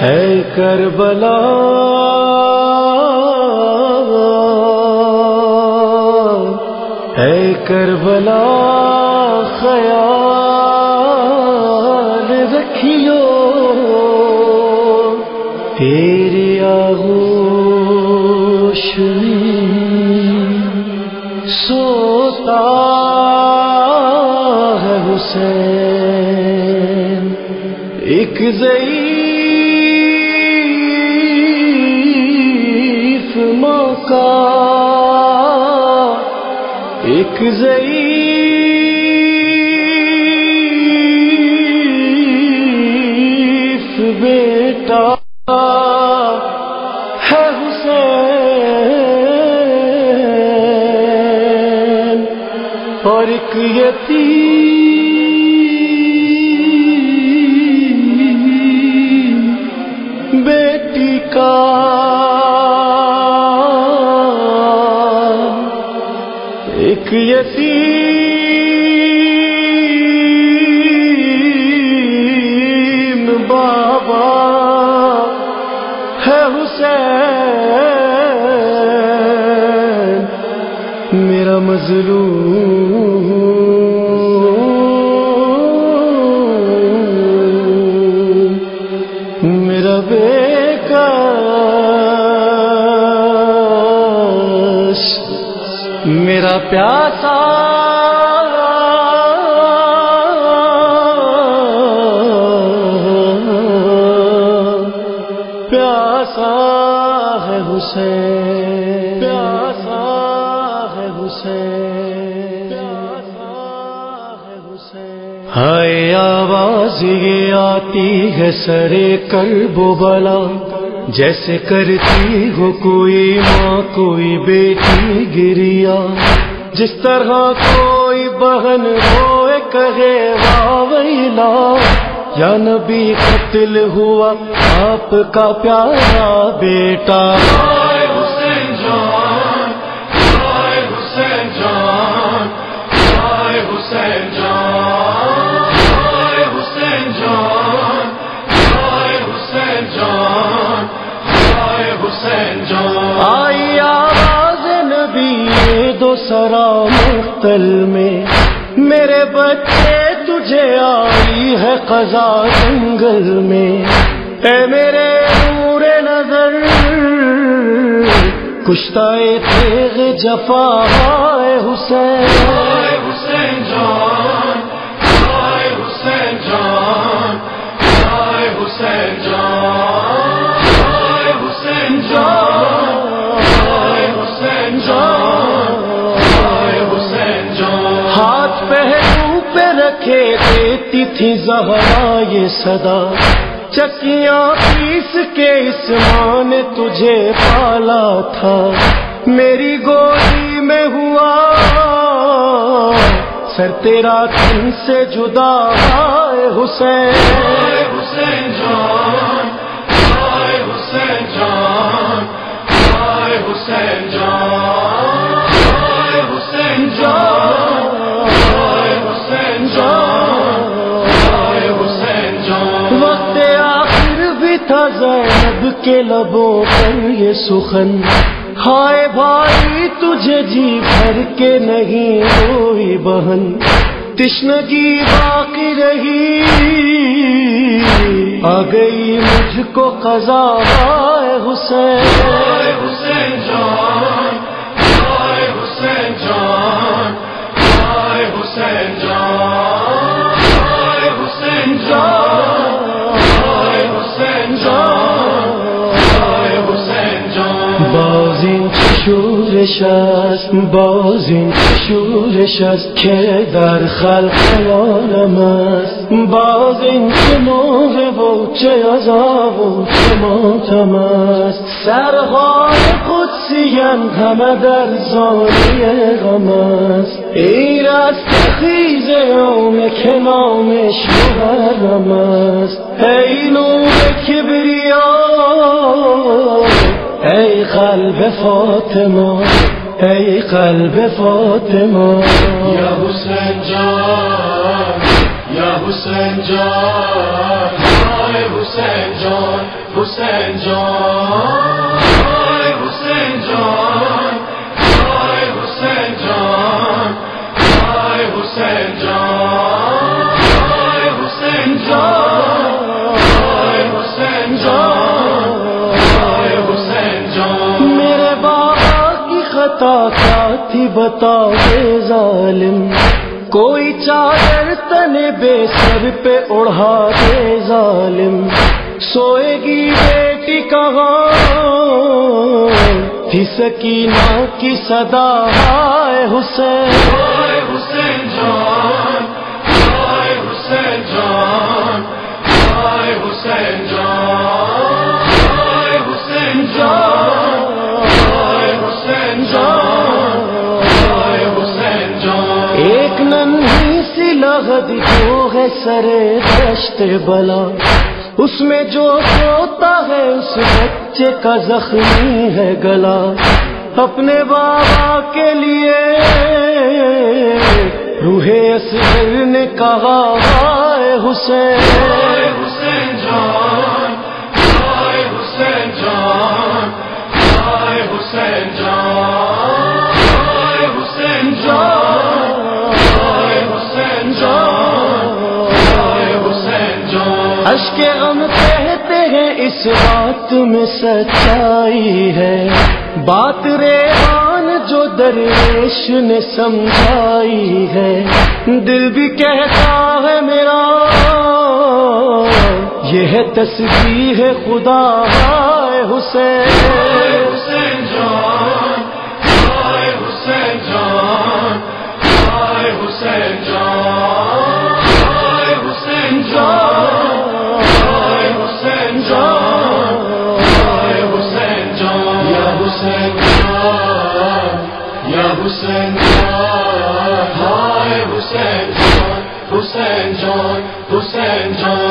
اے کربلا اے کربلا خیال تیری آغوش میں سوتا ہے حسین۔ ایک ضعیف موقع ایک ضعیف بیٹا۔ ایک بیٹی کا ایک یتیم بابا ہے حسین میرا مظلوم پیاسا پیاسا ہے حسین، پیاسا ہے حسین، پیاسا ہے حسین۔ ہائے آواز یہ آتی ہے سرے کرب بلا۔ جیسے کرتی ہو کوئی ماں، کوئی بیٹی گریا۔ جس طرح کوئی بہن ہوئے کہے واویلا یا نبی قتل ہوا، آپ کا پیارا بیٹا حسین جان۔ میں میرے بچے تجھے آئی ہے قضا جنگل میں۔ اے میرے نور نظر کشتا تیغ جفا ہائے حسین حسین جان حسین جان حسین جان۔ رکھے دیتی تھی زہرا یہ صدا۔ چکیاں پیس کے اس ماں نے تجھے پالا تھا۔ میری گولی میں ہوا۔ سر تیرا تن سے جدا ہائے حسین۔ کے لبوں پر یہ سخن۔ ہائے بھائی، تجھے جی بھر کے نہیں کوئی بہن۔ تشنگی باقی رہی۔ آ گئی مجھ کو قضا حسین۔ شورش است بازین شورش است که در خلق عالم است. بازین چه نوه و چه عذاب و چه ماتم است. سرهای قدسیان همه در زانی غم است. این است خیز یوم که نامش محرم است. ای نور کبریا قلب فاطمہ، ای قلب فاطمہ۔ یا حسین جان، یا حسین جان ہائے حسین جان حسین جان۔ خطا کیا تھی بتا دے ظالم۔ کوئی چادر تنے بے سر پہ اڑا دے ظالم۔ سوئے گی بیٹی کہاں تھی سکینہ کی صدا ہائے حسین۔ ہے سرے دشت بلا۔ اس میں جو سوتا ہے، اس بچے کا زخمی ہے گلا۔ اپنے بابا کے لیے روحے اسر نے کہا حسین حسین۔ جان اشک غم کہتے ہیں، اس بات میں سچائی ہے۔ بات ریحان جو درویش نے سمجھائی ہے۔ دل بھی کہتا ہے میرا، یہ ہے تصویر خدا حسین۔ حسین جان حسین جان حسین جان۔ حسین جان ہائے حسین جان حسین جان حسین جان۔